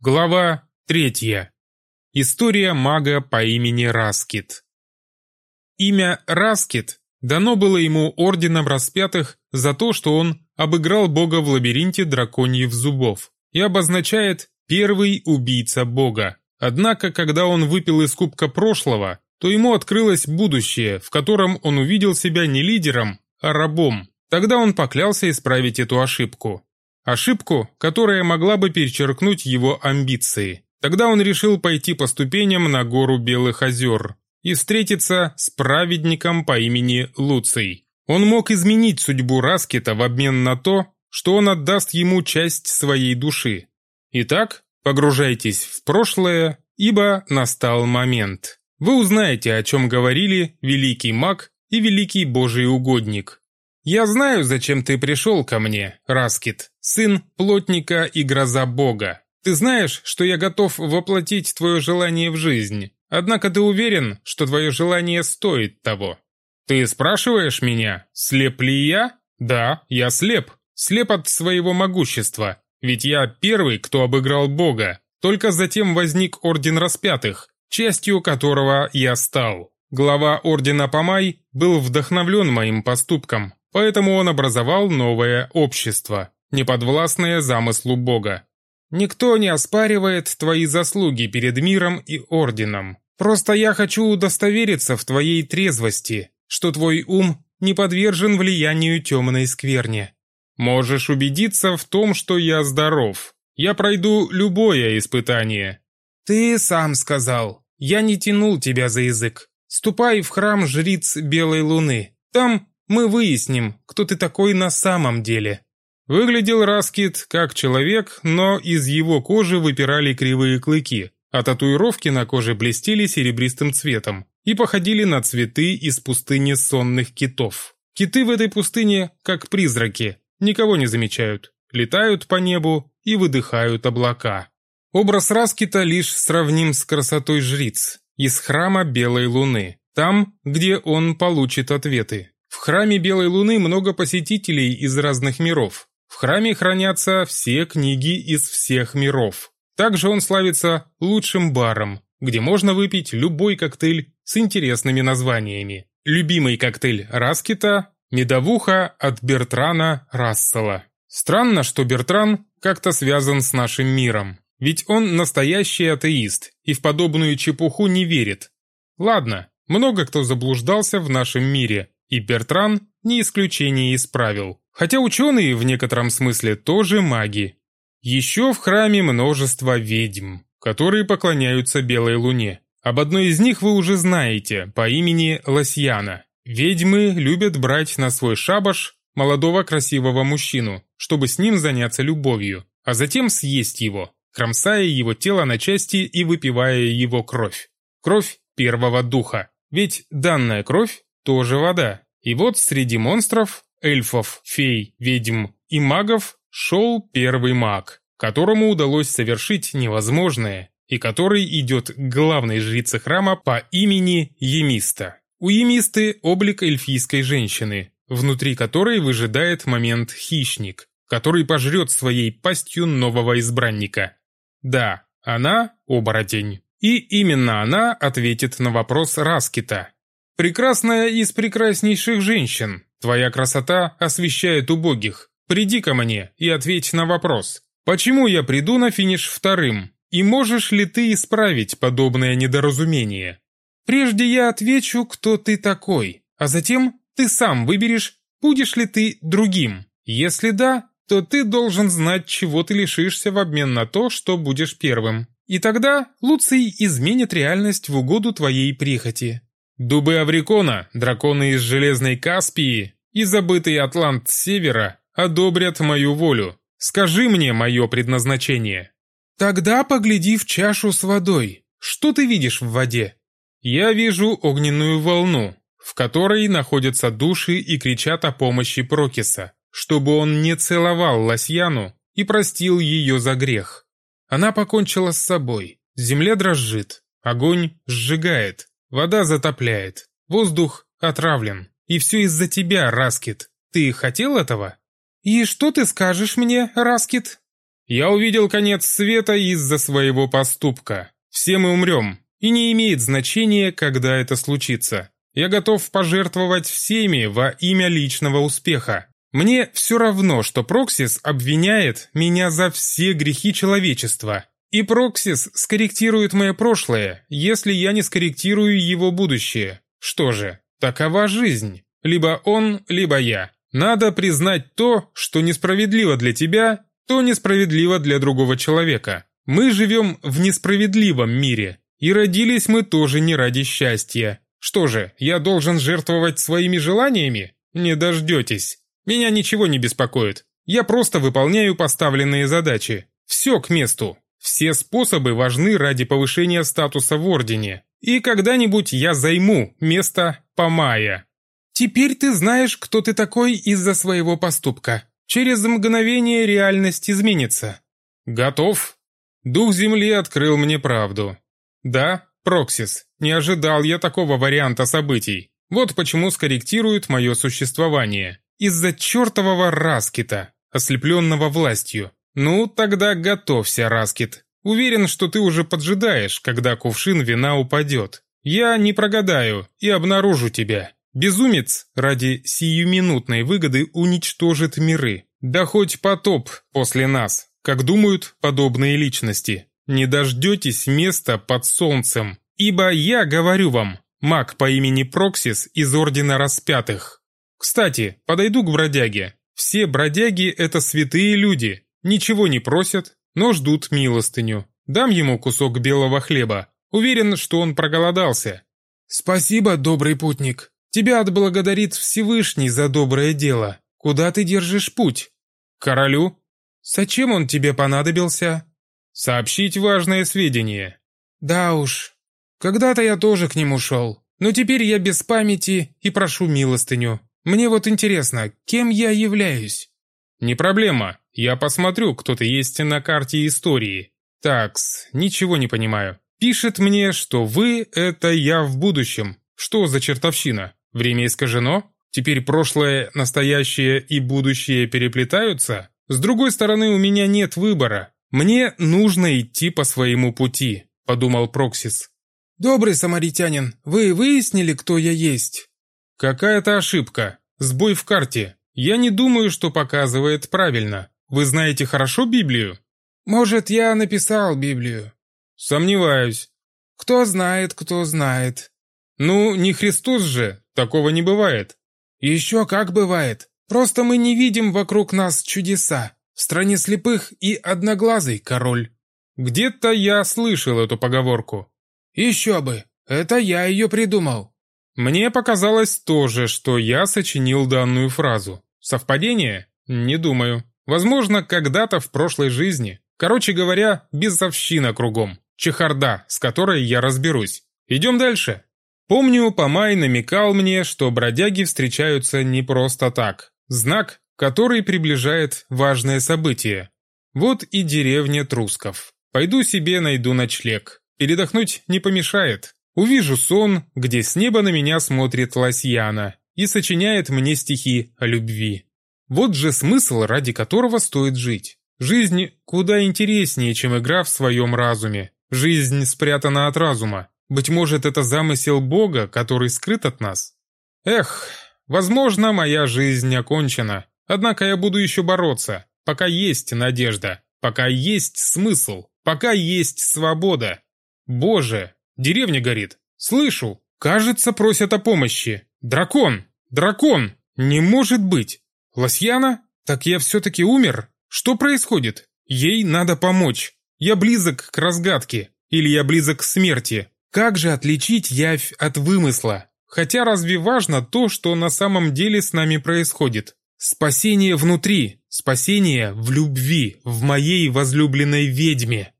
Глава третья. История мага по имени Раскит. Имя Раскит дано было ему орденом распятых за то, что он обыграл бога в лабиринте драконьих зубов и обозначает «первый убийца бога». Однако, когда он выпил из кубка прошлого, то ему открылось будущее, в котором он увидел себя не лидером, а рабом. Тогда он поклялся исправить эту ошибку. Ошибку, которая могла бы перечеркнуть его амбиции. Тогда он решил пойти по ступеням на гору Белых озер и встретиться с праведником по имени Луций. Он мог изменить судьбу Раскита в обмен на то, что он отдаст ему часть своей души. Итак, погружайтесь в прошлое, ибо настал момент. Вы узнаете, о чем говорили великий маг и великий божий угодник. «Я знаю, зачем ты пришел ко мне, Раскит, сын плотника и гроза бога. Ты знаешь, что я готов воплотить твое желание в жизнь. Однако ты уверен, что твое желание стоит того. Ты спрашиваешь меня, слеп ли я? Да, я слеп. Слеп от своего могущества. Ведь я первый, кто обыграл бога. Только затем возник Орден Распятых, частью которого я стал. Глава Ордена Помай был вдохновлен моим поступком, Поэтому он образовал новое общество, неподвластное замыслу Бога. Никто не оспаривает твои заслуги перед миром и орденом. Просто я хочу удостовериться в твоей трезвости, что твой ум не подвержен влиянию темной скверни. Можешь убедиться в том, что я здоров. Я пройду любое испытание. Ты сам сказал. Я не тянул тебя за язык. Ступай в храм жриц Белой Луны. Там мы выясним, кто ты такой на самом деле». Выглядел Раскит как человек, но из его кожи выпирали кривые клыки, а татуировки на коже блестели серебристым цветом и походили на цветы из пустыни сонных китов. Киты в этой пустыне, как призраки, никого не замечают, летают по небу и выдыхают облака. Образ Раскита лишь сравним с красотой жриц из храма Белой Луны, там, где он получит ответы. Храме Белой Луны много посетителей из разных миров. В храме хранятся все книги из всех миров. Также он славится лучшим баром, где можно выпить любой коктейль с интересными названиями. Любимый коктейль Раскита – медовуха от Бертрана Рассела. Странно, что Бертран как-то связан с нашим миром. Ведь он настоящий атеист и в подобную чепуху не верит. Ладно, много кто заблуждался в нашем мире, и Бертран не исключение из правил. Хотя ученые в некотором смысле тоже маги. Еще в храме множество ведьм, которые поклоняются Белой Луне. Об одной из них вы уже знаете, по имени Лосьяна. Ведьмы любят брать на свой шабаш молодого красивого мужчину, чтобы с ним заняться любовью, а затем съесть его, кромсая его тело на части и выпивая его кровь. Кровь первого духа. Ведь данная кровь тоже вода. И вот среди монстров, эльфов, фей, ведьм и магов шел первый маг, которому удалось совершить невозможное, и который идет к главной жрице храма по имени Емиста. У Емисты облик эльфийской женщины, внутри которой выжидает момент хищник, который пожрет своей пастью нового избранника. Да, она – оборотень. И именно она ответит на вопрос Раскита, Прекрасная из прекраснейших женщин, твоя красота освещает убогих. Приди ко мне и ответь на вопрос. Почему я приду на финиш вторым? И можешь ли ты исправить подобное недоразумение? Прежде я отвечу, кто ты такой, а затем ты сам выберешь, будешь ли ты другим. Если да, то ты должен знать, чего ты лишишься в обмен на то, что будешь первым. И тогда Луций изменит реальность в угоду твоей прихоти. Дубы Аврикона, драконы из Железной Каспии и забытый Атлант Севера одобрят мою волю. Скажи мне мое предназначение. Тогда погляди в чашу с водой. Что ты видишь в воде? Я вижу огненную волну, в которой находятся души и кричат о помощи Прокиса, чтобы он не целовал Лосьяну и простил ее за грех. Она покончила с собой. Земля дрожит, огонь сжигает, Вода затопляет, воздух отравлен. И все из-за тебя, Раскит. Ты хотел этого? И что ты скажешь мне, Раскит? Я увидел конец света из-за своего поступка. Все мы умрем, и не имеет значения, когда это случится. Я готов пожертвовать всеми во имя личного успеха. Мне все равно, что Проксис обвиняет меня за все грехи человечества. И Проксис скорректирует мое прошлое, если я не скорректирую его будущее. Что же, такова жизнь. Либо он, либо я. Надо признать то, что несправедливо для тебя, то несправедливо для другого человека. Мы живем в несправедливом мире, и родились мы тоже не ради счастья. Что же, я должен жертвовать своими желаниями? Не дождетесь. Меня ничего не беспокоит. Я просто выполняю поставленные задачи. Все к месту. Все способы важны ради повышения статуса в Ордене. И когда-нибудь я займу место Памая. Теперь ты знаешь, кто ты такой из-за своего поступка. Через мгновение реальность изменится. Готов? Дух Земли открыл мне правду. Да, Проксис, не ожидал я такого варианта событий. Вот почему скорректирует мое существование. Из-за чертового Раскита, ослепленного властью. Ну, тогда готовься, Раскит. Уверен, что ты уже поджидаешь, когда кувшин вина упадет. Я не прогадаю и обнаружу тебя. Безумец ради сиюминутной выгоды уничтожит миры. Да хоть потоп после нас, как думают подобные личности. Не дождетесь места под солнцем, ибо я говорю вам, маг по имени Проксис из Ордена Распятых. Кстати, подойду к бродяге. Все бродяги – это святые люди, ничего не просят, но ждут милостыню. Дам ему кусок белого хлеба. Уверен, что он проголодался. «Спасибо, добрый путник. Тебя отблагодарит Всевышний за доброе дело. Куда ты держишь путь?» «Королю». «Зачем он тебе понадобился?» Сообщить важное сведение. Да уж. Когда-то я тоже к нему шел. Но теперь я без памяти и прошу милостыню. Мне вот интересно, кем я являюсь? Не проблема. Я посмотрю, кто ты есть на карте истории. Такс, ничего не понимаю. Пишет мне, что вы – это я в будущем. Что за чертовщина? Время искажено? Теперь прошлое, настоящее и будущее переплетаются? С другой стороны, у меня нет выбора. «Мне нужно идти по своему пути», – подумал Проксис. «Добрый самаритянин, вы выяснили, кто я есть?» «Какая-то ошибка. Сбой в карте. Я не думаю, что показывает правильно. Вы знаете хорошо Библию?» «Может, я написал Библию?» «Сомневаюсь». «Кто знает, кто знает». «Ну, не Христос же, такого не бывает». «Еще как бывает. Просто мы не видим вокруг нас чудеса в стране слепых и одноглазый король. Где-то я слышал эту поговорку. Еще бы, это я ее придумал. Мне показалось тоже, что я сочинил данную фразу. Совпадение? Не думаю. Возможно, когда-то в прошлой жизни. Короче говоря, безовщина кругом. Чехарда, с которой я разберусь. Идем дальше. Помню, Помай намекал мне, что бродяги встречаются не просто так. Знак, который приближает важное событие. Вот и деревня Трусков. Пойду себе найду ночлег. Передохнуть не помешает. Увижу сон, где с неба на меня смотрит Лосьяна и сочиняет мне стихи о любви. Вот же смысл, ради которого стоит жить. Жизнь куда интереснее, чем игра в своем разуме. Жизнь спрятана от разума. Быть может, это замысел Бога, который скрыт от нас? Эх, возможно, моя жизнь окончена. Однако я буду еще бороться, пока есть надежда, пока есть смысл, пока есть свобода. Боже, деревня горит. Слышу, кажется, просят о помощи. Дракон, дракон, не может быть. Лосьяна? Так я все-таки умер? Что происходит? Ей надо помочь. Я близок к разгадке. Или я близок к смерти. Как же отличить явь от вымысла? Хотя разве важно то, что на самом деле с нами происходит? Спасение внутри, спасение в любви, в моей возлюбленной ведьме.